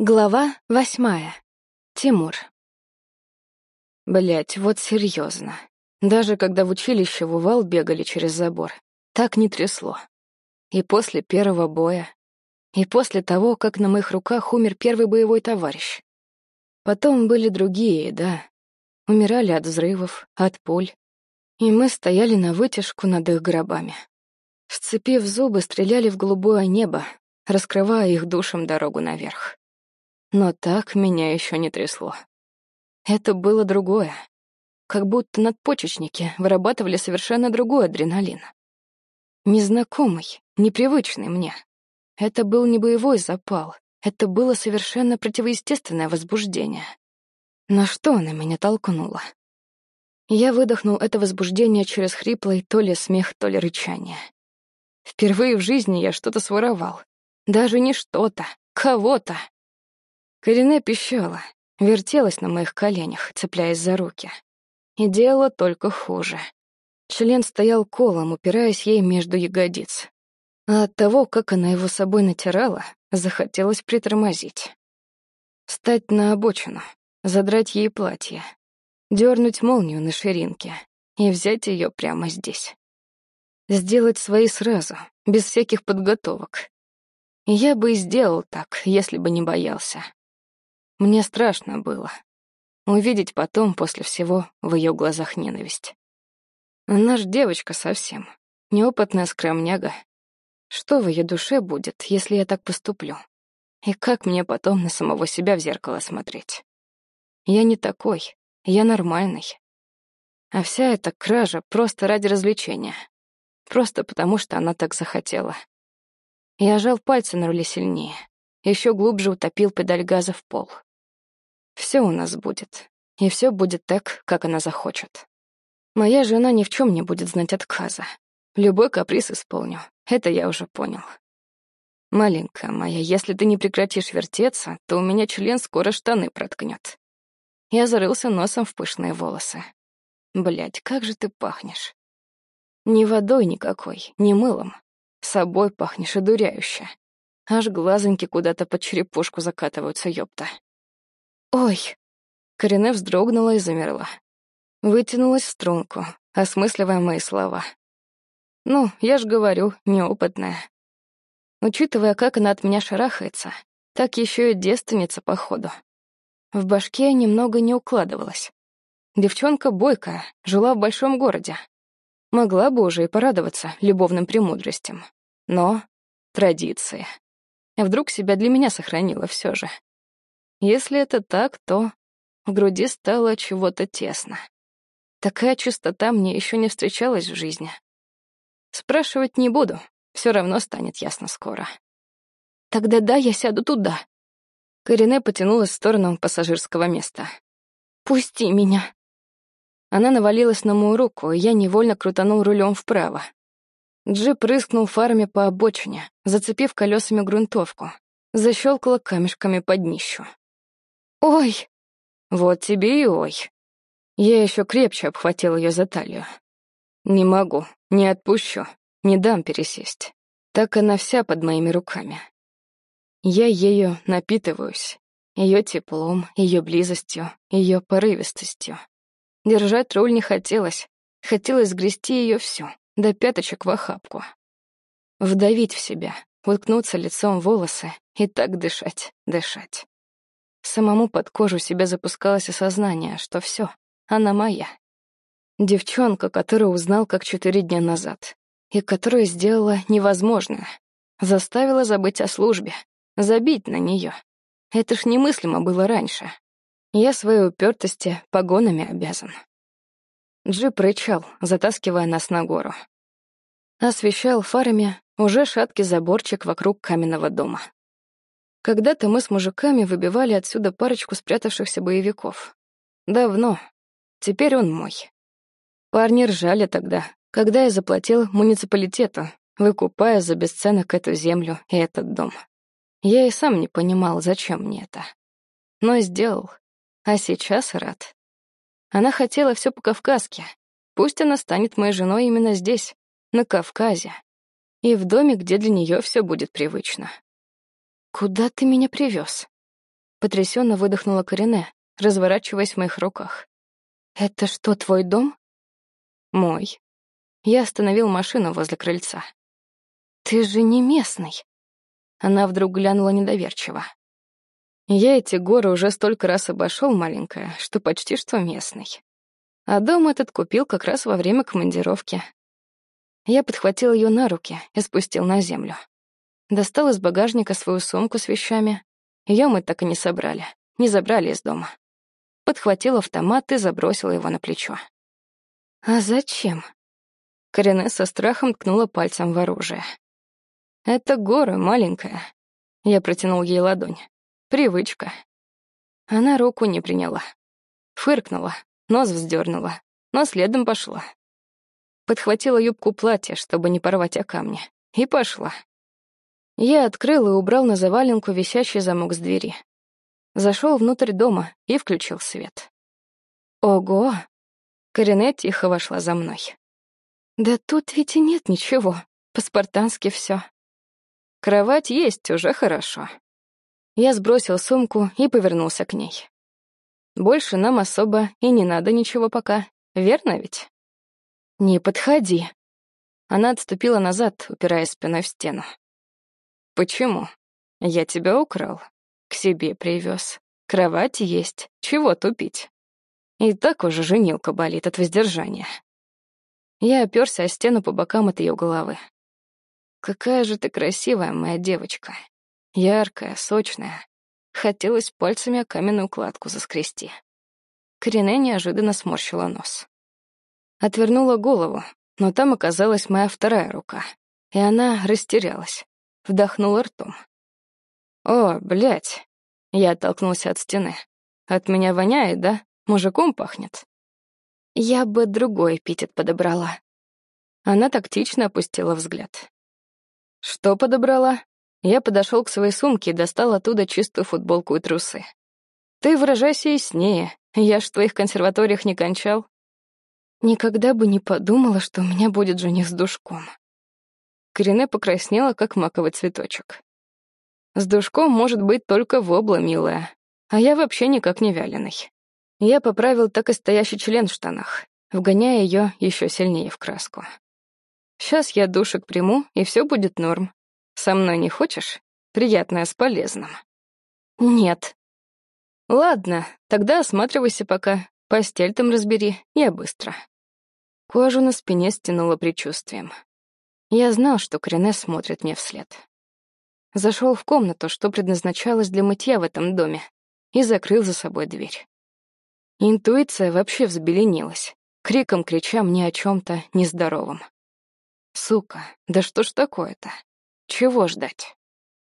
Глава восьмая. Тимур. Блять, вот серьезно. Даже когда в училище в Увал бегали через забор, так не трясло. И после первого боя, и после того, как на моих руках умер первый боевой товарищ. Потом были другие, да. Умирали от взрывов, от пуль. И мы стояли на вытяжку над их гробами. Сцепив зубы, стреляли в голубое небо, раскрывая их душам дорогу наверх. Но так меня еще не трясло. Это было другое. Как будто надпочечники вырабатывали совершенно другой адреналин. Незнакомый, непривычный мне. Это был не боевой запал, это было совершенно противоестественное возбуждение. На что она меня толкнула? Я выдохнул это возбуждение через хриплый то ли смех, то ли рычание. Впервые в жизни я что-то своровал. Даже не что-то, кого-то. Корене пищала, вертелась на моих коленях, цепляясь за руки. И делала только хуже. Член стоял колом, упираясь ей между ягодиц. А от того, как она его собой натирала, захотелось притормозить. Стать на обочину, задрать ей платье, дернуть молнию на ширинке и взять ее прямо здесь. Сделать свои сразу, без всяких подготовок. я бы и сделал так, если бы не боялся. Мне страшно было. Увидеть потом, после всего, в ее глазах ненависть. Она ж девочка совсем, неопытная скромняга. Что в ее душе будет, если я так поступлю? И как мне потом на самого себя в зеркало смотреть? Я не такой, я нормальный. А вся эта кража просто ради развлечения. Просто потому, что она так захотела. Я жал пальцы на руле сильнее, еще глубже утопил педаль газа в пол. Все у нас будет. И все будет так, как она захочет. Моя жена ни в чем не будет знать отказа. Любой каприз исполню. Это я уже понял. Маленькая моя, если ты не прекратишь вертеться, то у меня член скоро штаны проткнет. Я зарылся носом в пышные волосы. Блядь, как же ты пахнешь. Ни водой никакой, ни мылом. Собой пахнешь одуряюще. Аж глазоньки куда-то под черепушку закатываются, ёпта. «Ой!» Корене вздрогнула и замерла. Вытянулась в струнку, осмысливая мои слова. «Ну, я ж говорю, неопытная. Учитывая, как она от меня шарахается, так еще и девственница, походу. В башке немного не укладывалась. Девчонка бойкая, жила в большом городе. Могла бы уже и порадоваться любовным премудростям. Но традиции. Вдруг себя для меня сохранила все же. Если это так, то в груди стало чего-то тесно. Такая чистота мне еще не встречалась в жизни. Спрашивать не буду, все равно станет ясно скоро. Тогда да, я сяду туда. Корене потянулась в сторону пассажирского места. «Пусти меня!» Она навалилась на мою руку, и я невольно крутанул рулем вправо. Джип рыскнул фарами по обочине, зацепив колесами грунтовку, защелкала камешками под днищу. «Ой!» «Вот тебе и ой!» Я еще крепче обхватил ее за талию. «Не могу, не отпущу, не дам пересесть. Так она вся под моими руками. Я ею напитываюсь, ее теплом, ее близостью, ее порывистостью. Держать руль не хотелось, хотелось сгрести ее всю, до пяточек в охапку. Вдавить в себя, уткнуться лицом в волосы и так дышать, дышать. Самому под кожу себя запускалось осознание, что все, она моя. Девчонка, которую узнал как четыре дня назад, и которая сделала невозможное. Заставила забыть о службе, забить на нее. Это ж немыслимо было раньше. Я своей упертости погонами обязан. Джип рычал, затаскивая нас на гору. Освещал фарами уже шаткий заборчик вокруг каменного дома. Когда-то мы с мужиками выбивали отсюда парочку спрятавшихся боевиков. Давно. Теперь он мой. Парни ржали тогда, когда я заплатил муниципалитету, выкупая за бесценок эту землю и этот дом. Я и сам не понимал, зачем мне это. Но сделал. А сейчас рад. Она хотела все по-кавказски. Пусть она станет моей женой именно здесь, на Кавказе. И в доме, где для нее все будет привычно. «Куда ты меня привез? Потрясенно выдохнула Корене, разворачиваясь в моих руках. «Это что, твой дом?» «Мой». Я остановил машину возле крыльца. «Ты же не местный». Она вдруг глянула недоверчиво. «Я эти горы уже столько раз обошел, маленькая, что почти что местный. А дом этот купил как раз во время командировки. Я подхватил ее на руки и спустил на землю. Достал из багажника свою сумку с вещами. Ее мы так и не собрали, не забрали из дома. Подхватил автомат и забросил его на плечо. «А зачем?» Корене со страхом ткнула пальцем в оружие. «Это горы, маленькая». Я протянул ей ладонь. «Привычка». Она руку не приняла. Фыркнула, нос вздернула, но следом пошла. Подхватила юбку платья, чтобы не порвать о камни, и пошла. Я открыл и убрал на заваленку висящий замок с двери. Зашел внутрь дома и включил свет. Ого! Корене тихо вошла за мной. Да тут ведь и нет ничего. По-спартански все. Кровать есть, уже хорошо. Я сбросил сумку и повернулся к ней. Больше нам особо и не надо ничего пока, верно ведь? Не подходи. Она отступила назад, упираясь спиной в стену. «Почему? Я тебя украл. К себе привез. Кровать есть. Чего тупить? И так уже женилка болит от воздержания». Я оперся о стену по бокам от ее головы. «Какая же ты красивая, моя девочка. Яркая, сочная. Хотелось пальцами о каменную кладку заскрести». Корене неожиданно сморщила нос. Отвернула голову, но там оказалась моя вторая рука, и она растерялась вдохнула ртом. «О, блядь!» Я оттолкнулся от стены. «От меня воняет, да? Мужиком пахнет?» Я бы другой эпитет подобрала. Она тактично опустила взгляд. «Что подобрала?» Я подошел к своей сумке и достал оттуда чистую футболку и трусы. «Ты выражайся яснее. Я ж в твоих консерваториях не кончал». Никогда бы не подумала, что у меня будет жених с душком. Корене покраснела, как маковый цветочек. С душком может быть только вобла, милая. А я вообще никак не вяленый. Я поправил так и стоящий член в штанах, вгоняя ее еще сильнее в краску. Сейчас я душек приму, и все будет норм. Со мной не хочешь? Приятное с полезным. Нет. Ладно, тогда осматривайся пока. Постель там разбери, я быстро. Кожу на спине стянуло предчувствием. Я знал, что Крене смотрит мне вслед. Зашел в комнату, что предназначалось для мытья в этом доме, и закрыл за собой дверь. Интуиция вообще взбеленилась, криком крича мне о чем-то нездоровом. Сука, да что ж такое-то? Чего ждать?